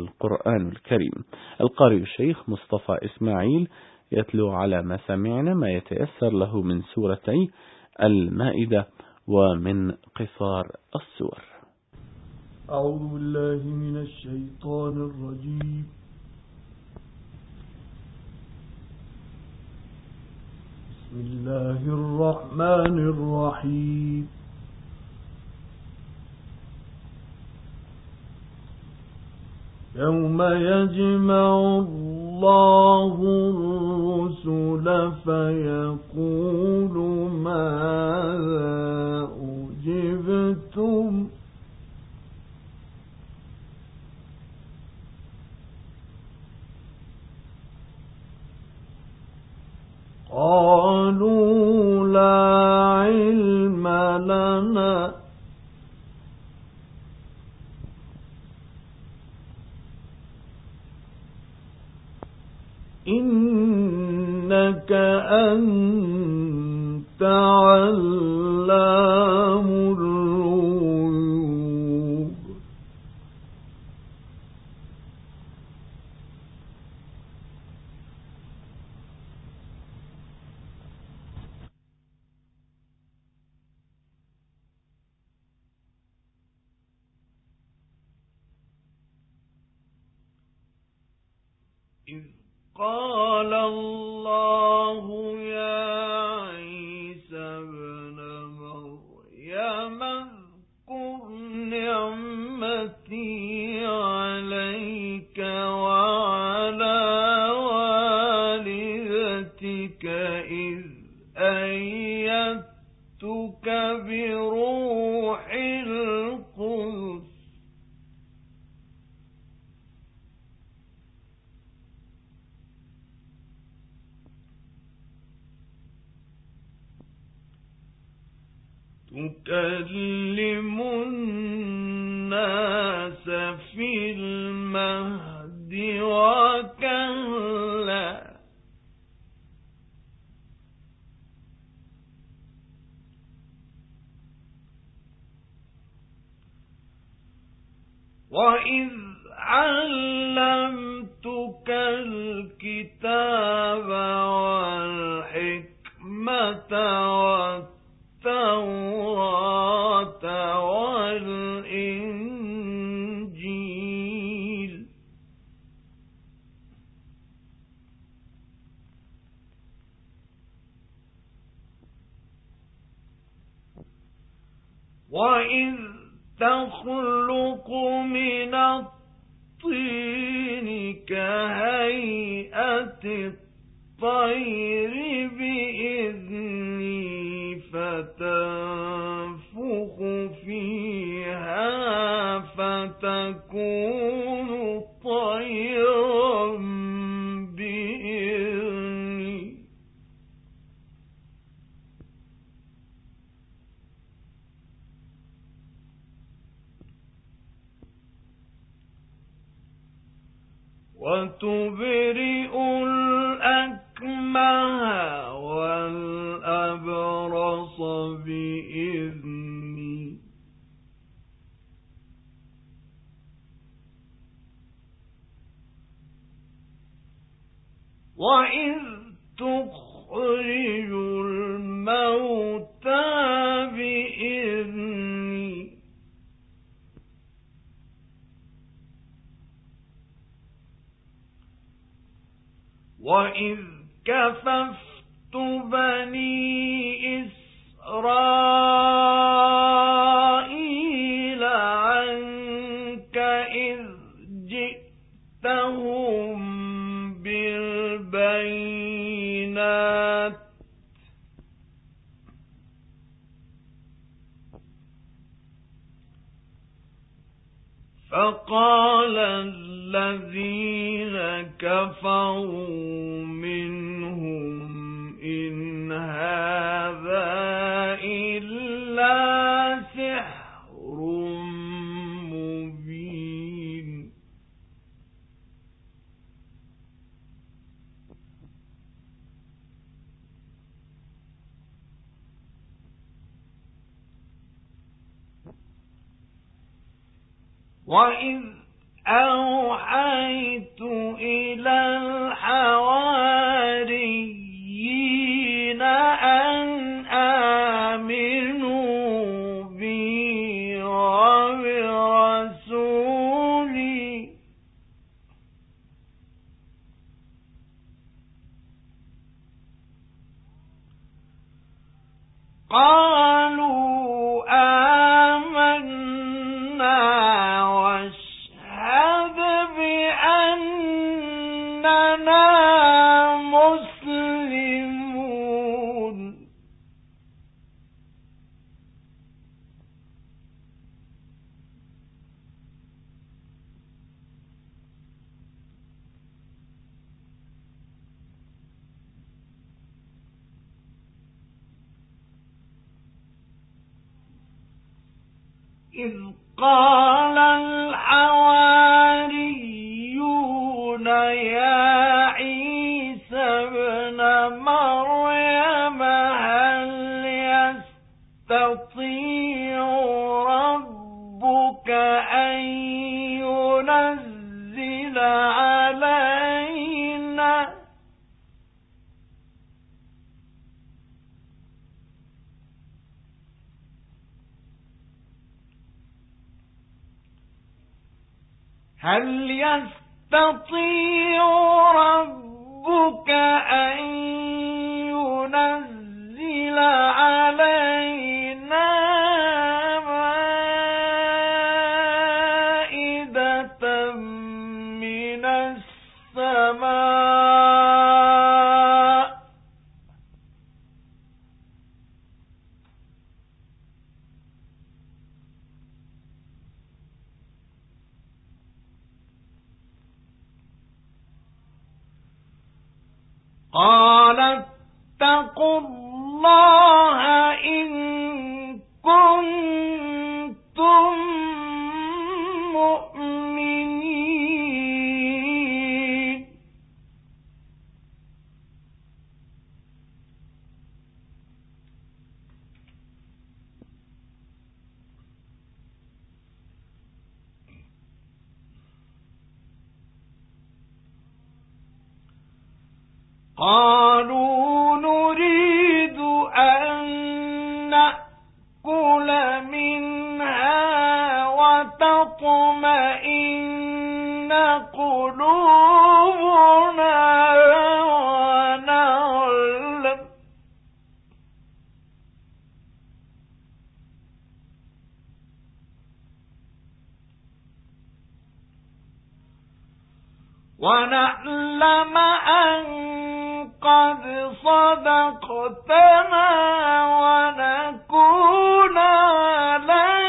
القرآن الكريم. القارئ الشيخ مصطفى إسماعيل يتلو على ما سمعنا ما يتيسر له من سورتي المائدة ومن قصار السور. أعوذ بالله من الشيطان الرجيم. بسم الله الرحمن الرحيم. يوم يجمع الله الرسل فيقول ماذا أجبتم؟ قالوا لا علم لنا إنك أنت علام أيدتك بروح القدس تكلم الناس في المهد وكهلا وإذ علمتك الكتاب والحكمة والتوراة والإنجيل وإذ تخلق من الطين كهيئة الطير بإذني فتنفخ فيها فتكون طيرا. وتبرئ الأكمه والأبرص بإذني وإذ تخرج الموتى بإذني وإذ كففت بني إسرائيل عنك إذ جئتهم بالبينات فقال الذين كفروا منهم إن هذا إلا سحر مبين. وإذ أوحيت إلى الحق إذ قال الحوام هل يستطيع ربك أن قالوا نريد أن نأكل منها وتطمئن قلوبنا ونعلم ونعلم أن قد صدقتنا ونكون عليه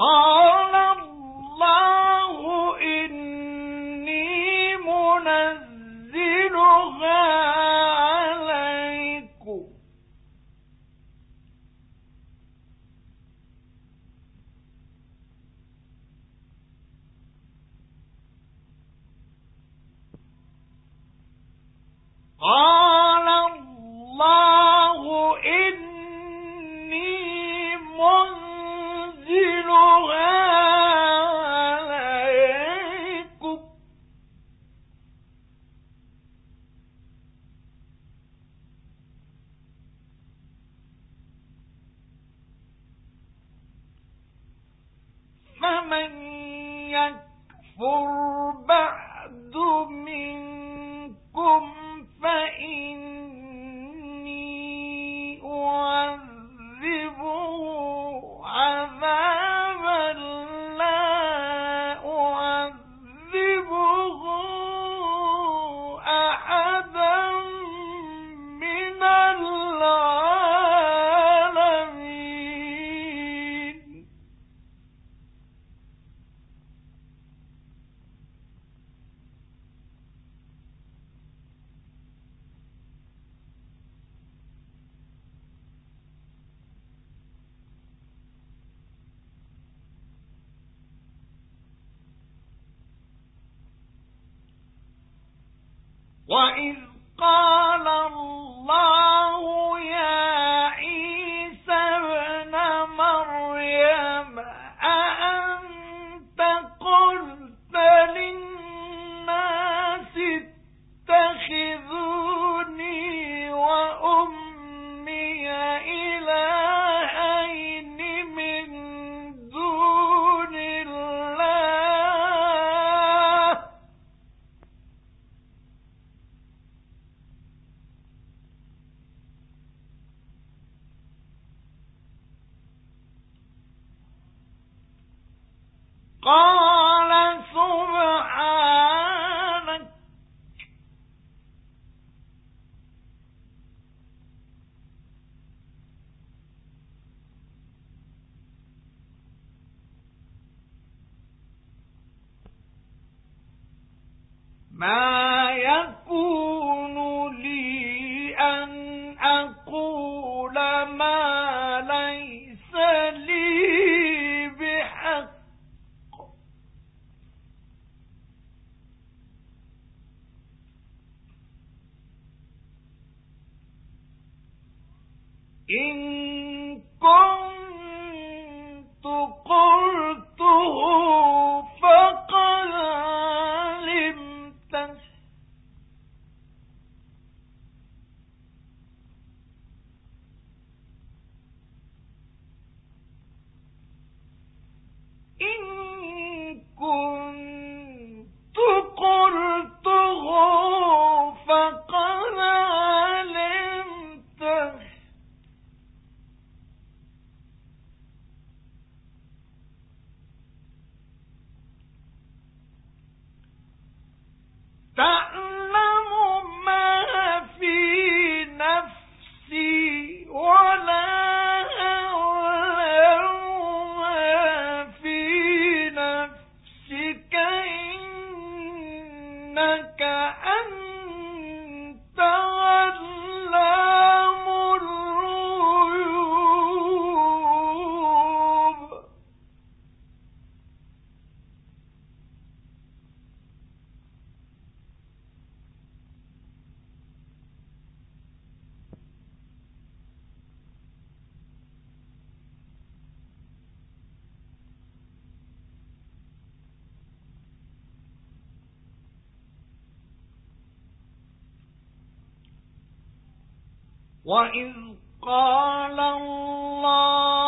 Oh! من يكفر وَإِذْ قَالَ ما فأ وَإِذْ قَالَ اللَّهُ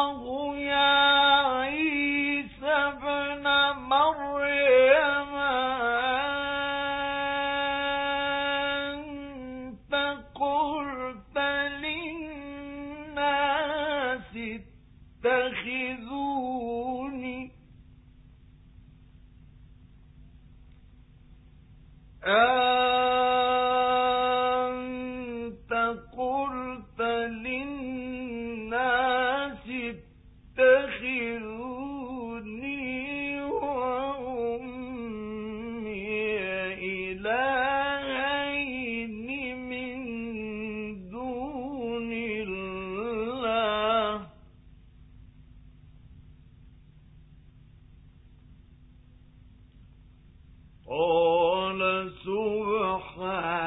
سبحانه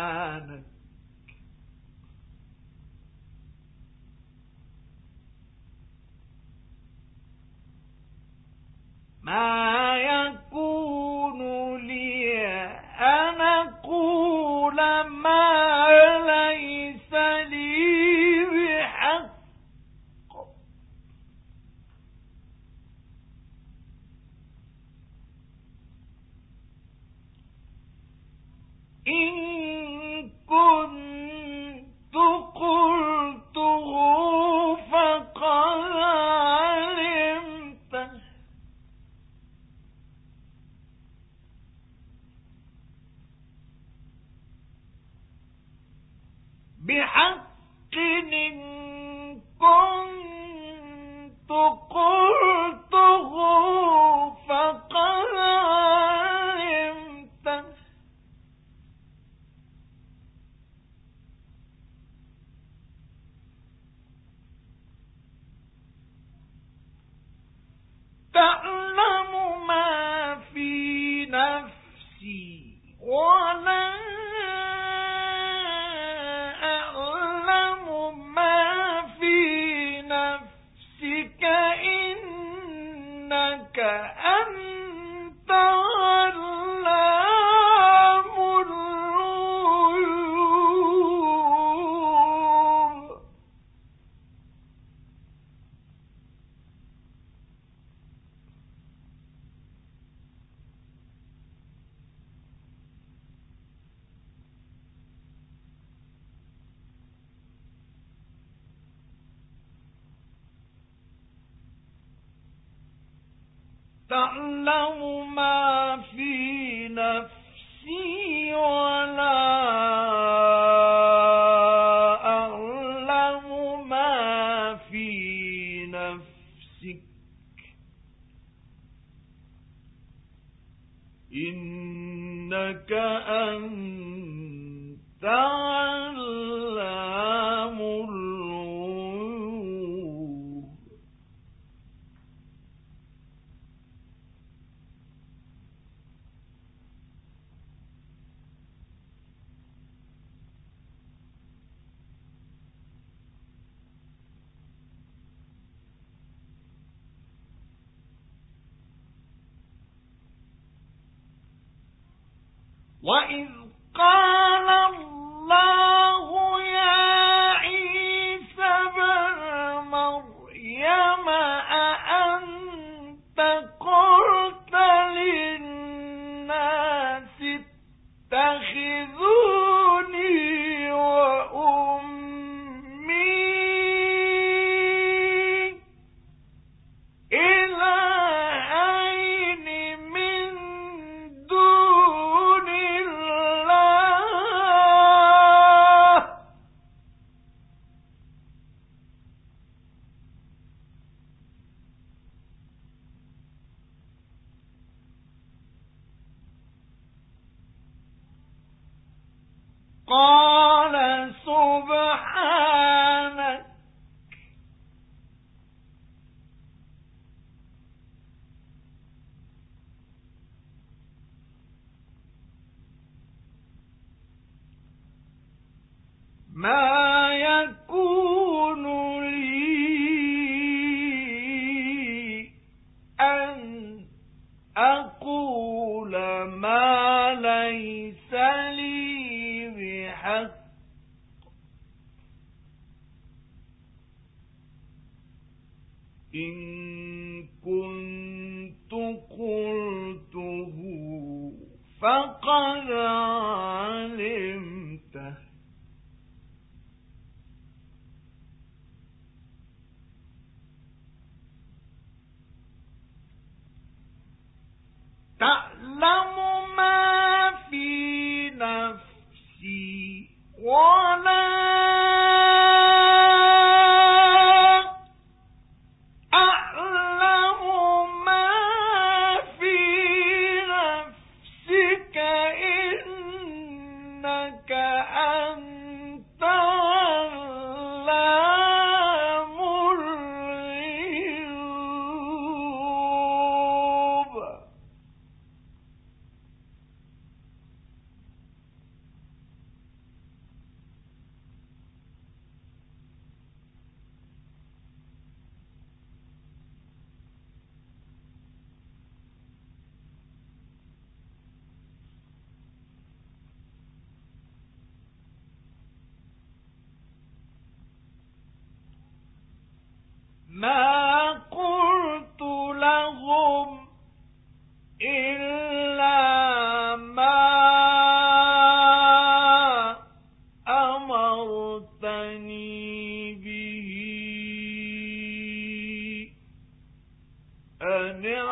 تعلم ما في نفسك.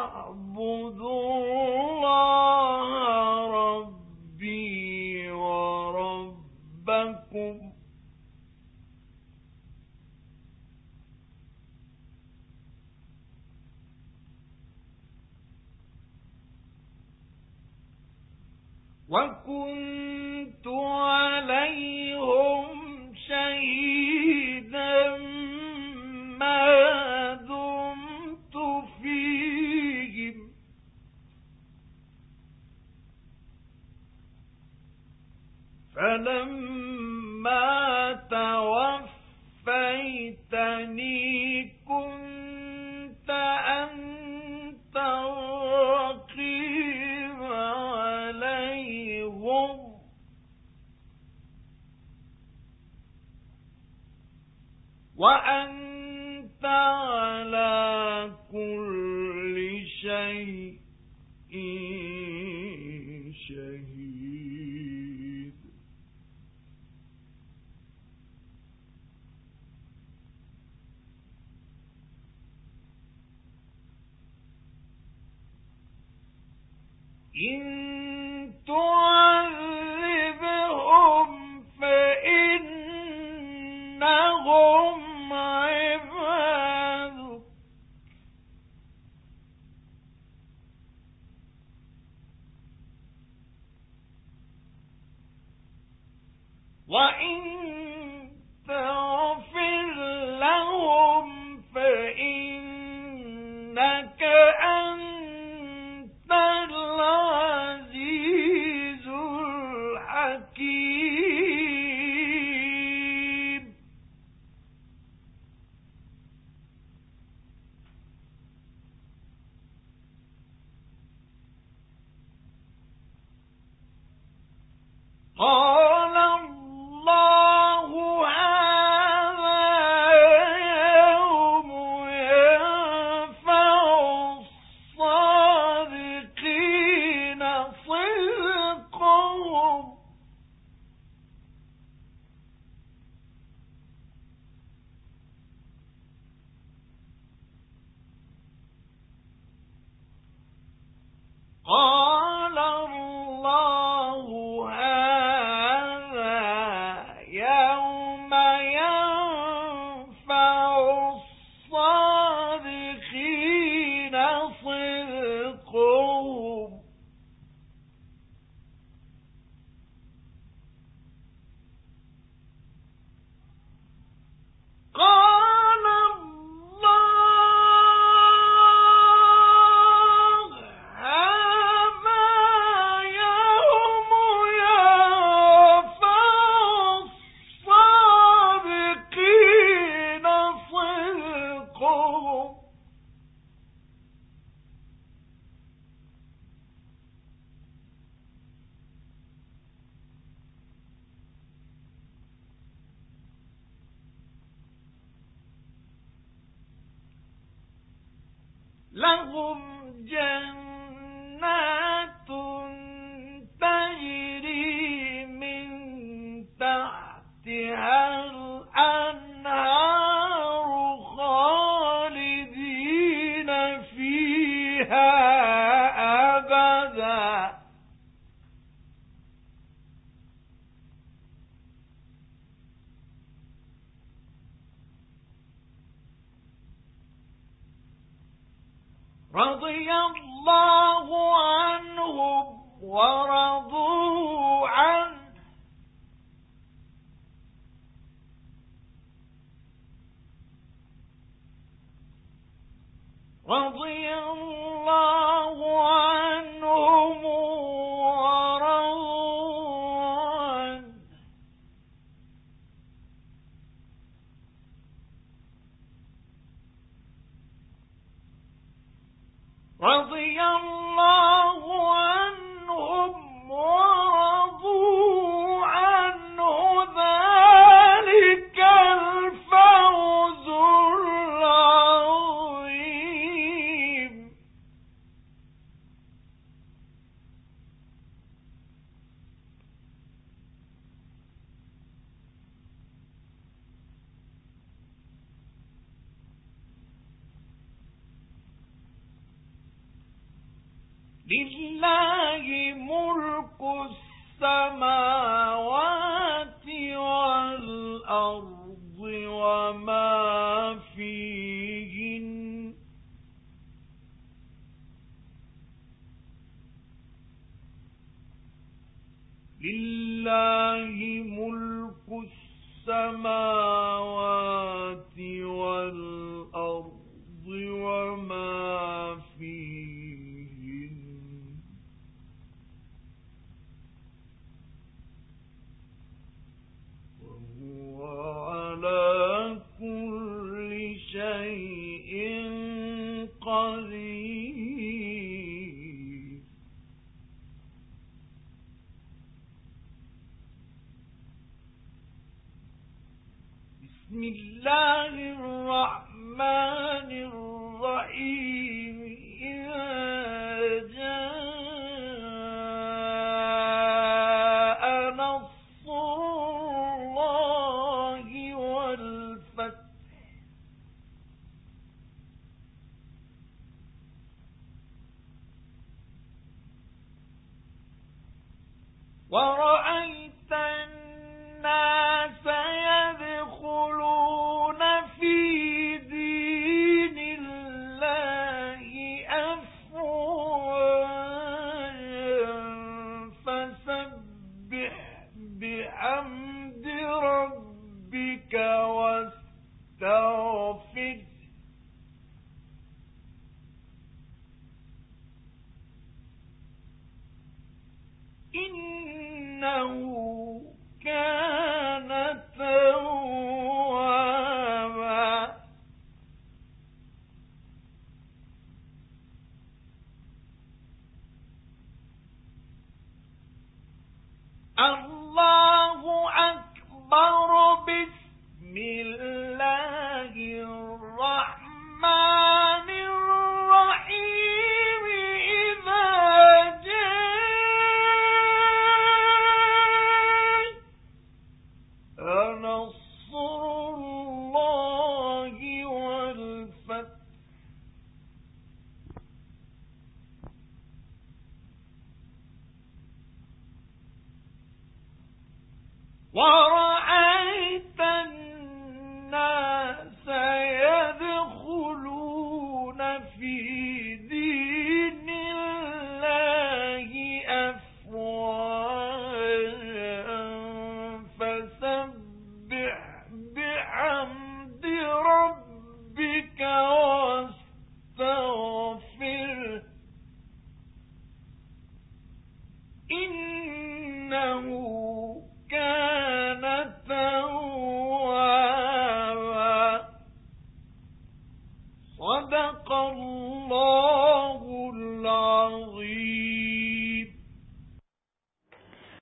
وَكُنْ الله ربي وربكم وأنت على كل شيء